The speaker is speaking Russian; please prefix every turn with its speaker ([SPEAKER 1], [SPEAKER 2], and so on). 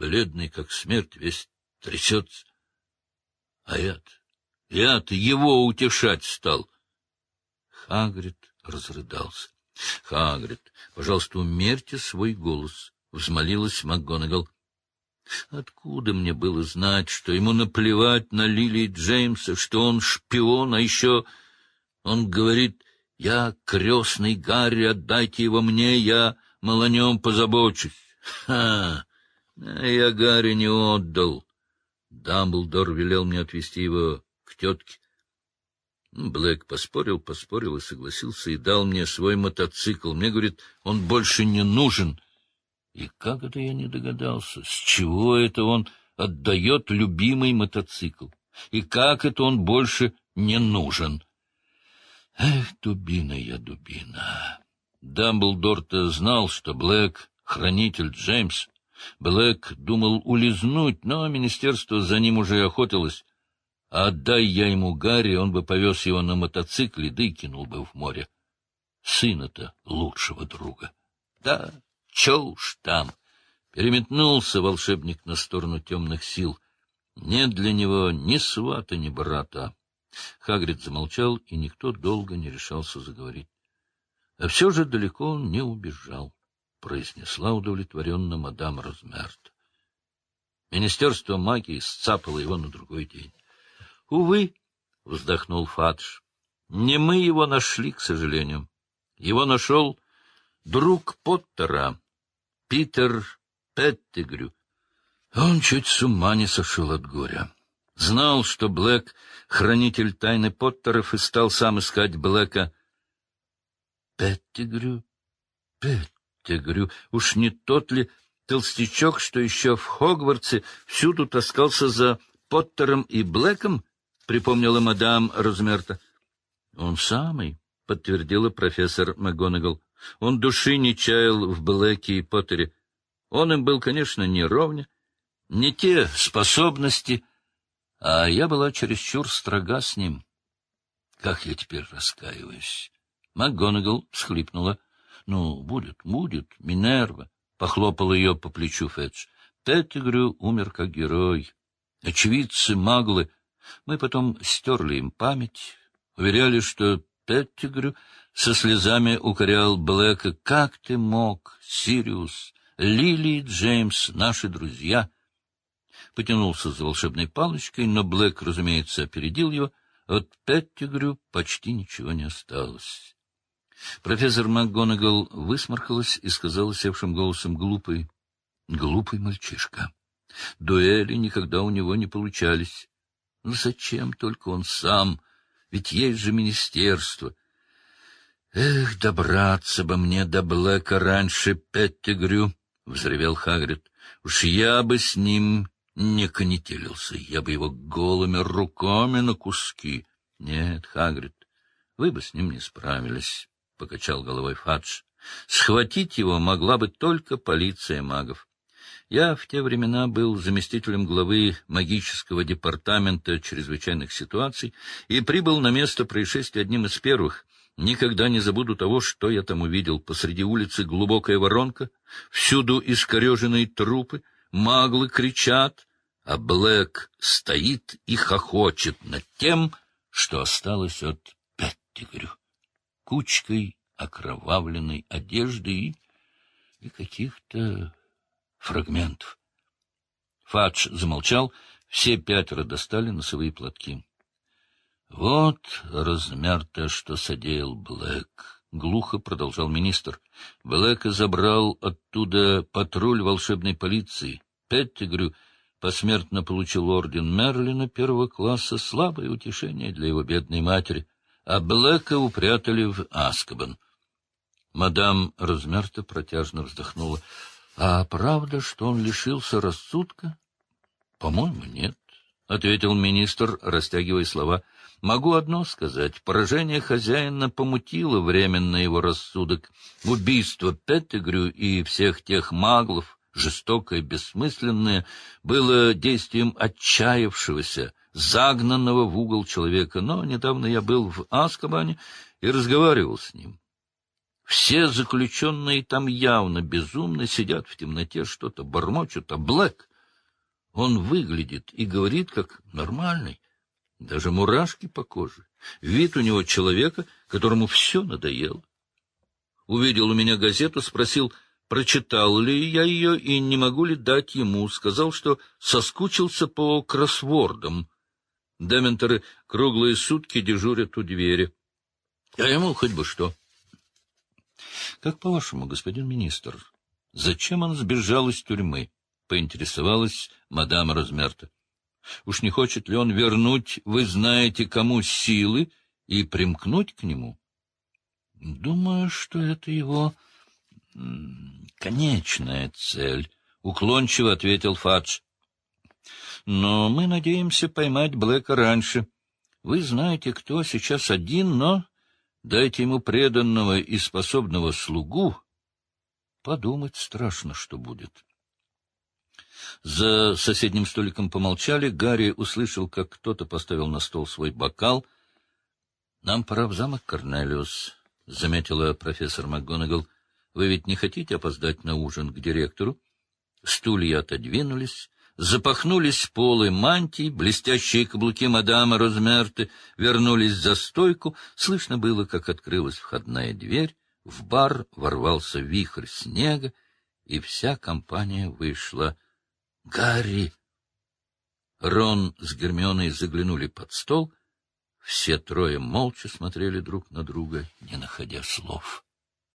[SPEAKER 1] бледный, как смерть, весь трясется. А я-то, я-то его утешать стал. Хагрид разрыдался. — Хагрид, пожалуйста, умерьте свой голос, — взмолилась МакГонагал. Откуда мне было знать, что ему наплевать на Лили Джеймса, что он шпион, а еще он говорит, я крестный Гарри, отдайте его мне, я мол о нем позабочусь. Ха! Я Гарри не отдал. Дамблдор велел мне отвезти его к тетке. Блэк поспорил, поспорил и согласился, и дал мне свой мотоцикл. Мне, говорит, он больше не нужен. И как это я не догадался? С чего это он отдает любимый мотоцикл? И как это он больше не нужен? Эх, дубина я, дубина. Дамблдор-то знал, что Блэк — хранитель Джеймс. Блэк думал улизнуть, но министерство за ним уже охотилось. А отдай я ему Гарри, он бы повез его на мотоцикле, да и кинул бы в море. Сына-то лучшего друга. Да, чё уж там. Переметнулся волшебник на сторону темных сил. Нет для него ни свата, ни брата. Хагрид замолчал, и никто долго не решался заговорить. А все же далеко он не убежал, — произнесла удовлетворенно мадам Розмерт. Министерство магии сцапало его на другой день. — Увы, — вздохнул Фадж, — не мы его нашли, к сожалению. Его нашел друг Поттера, Питер Петтигрю. Он чуть с ума не сошел от горя. Знал, что Блэк — хранитель тайны Поттеров, и стал сам искать Блэка. Петтигрю, Петтигрю, уж не тот ли толстячок, что еще в Хогвартсе всюду таскался за Поттером и Блэком? припомнила мадам Розмерта. — Он самый, — подтвердила профессор МакГонагал. Он души не чаял в Блэке и Поттере. Он им был, конечно, не ровня, не те способности, а я была чересчур строга с ним. Как я теперь раскаиваюсь. МакГонагал всхлипнула. — Ну, будет, будет, Минерва, — похлопал ее по плечу Федж. Петтигрю умер как герой. Очевидцы, маглы — мы потом стерли им память, уверяли, что Петтигрю со слезами укорял Блэка. «Как ты мог, Сириус, Лили и Джеймс, наши друзья?» Потянулся за волшебной палочкой, но Блэк, разумеется, опередил его. От Петтигрю почти ничего не осталось. Профессор МакГонагал высморкалась и сказала севшим голосом глупый, глупый мальчишка. Дуэли никогда у него не получались. Ну зачем только он сам? Ведь есть же министерство. Эх, добраться бы мне до Блэка раньше, Петтигрю, — взревел Хагрид. Уж я бы с ним не конетелился, я бы его голыми руками на куски. Нет, Хагрид, вы бы с ним не справились, — покачал головой Фадж. Схватить его могла бы только полиция магов. Я в те времена был заместителем главы магического департамента чрезвычайных ситуаций и прибыл на место происшествия одним из первых. Никогда не забуду того, что я там увидел. Посреди улицы глубокая воронка, всюду искореженные трупы, маглы кричат, а Блэк стоит и хохочет над тем, что осталось от Петтигрю, кучкой окровавленной одежды и, и каких-то фрагментов. Фадж замолчал, все пятеро достали носовые платки. — Вот размер-то, что содеял Блэк, — глухо продолжал министр. Блэка забрал оттуда патруль волшебной полиции. Петтигрю посмертно получил орден Мерлина первого класса, слабое утешение для его бедной матери, а Блэка упрятали в Аскабан. Мадам Размерта протяжно вздохнула. А правда, что он лишился рассудка? — По-моему, нет, — ответил министр, растягивая слова. — Могу одно сказать. Поражение хозяина помутило временно его рассудок. Убийство Петтигрю и всех тех маглов, жестокое, бессмысленное, было действием отчаявшегося, загнанного в угол человека. Но недавно я был в Аскабане и разговаривал с ним. Все заключенные там явно безумно сидят в темноте, что-то бормочут, а Блэк Он выглядит и говорит как нормальный. Даже мурашки по коже. Вид у него человека, которому все надоело. Увидел у меня газету, спросил, прочитал ли я ее и не могу ли дать ему. Сказал, что соскучился по кроссвордам. Дементоры круглые сутки дежурят у двери. А ему хоть бы что. — Как по-вашему, господин министр, зачем он сбежал из тюрьмы? — поинтересовалась мадам Розмерта. — Уж не хочет ли он вернуть, вы знаете, кому силы и примкнуть к нему? — Думаю, что это его конечная цель, — уклончиво ответил Фадж. — Но мы надеемся поймать Блэка раньше. Вы знаете, кто сейчас один, но Дайте ему преданного и способного слугу, подумать страшно, что будет. За соседним столиком помолчали. Гарри услышал, как кто-то поставил на стол свой бокал. — Нам пора в замок, Корнелиус, — заметила профессор МакГонагал. — Вы ведь не хотите опоздать на ужин к директору? Стулья отодвинулись. Запахнулись полы мантий, блестящие каблуки мадама Розмерты вернулись за стойку. Слышно было, как открылась входная дверь, в бар ворвался вихрь снега, и вся компания вышла. «Гарри!» Рон с Гермионой заглянули под стол. Все трое молча смотрели друг на друга, не находя слов.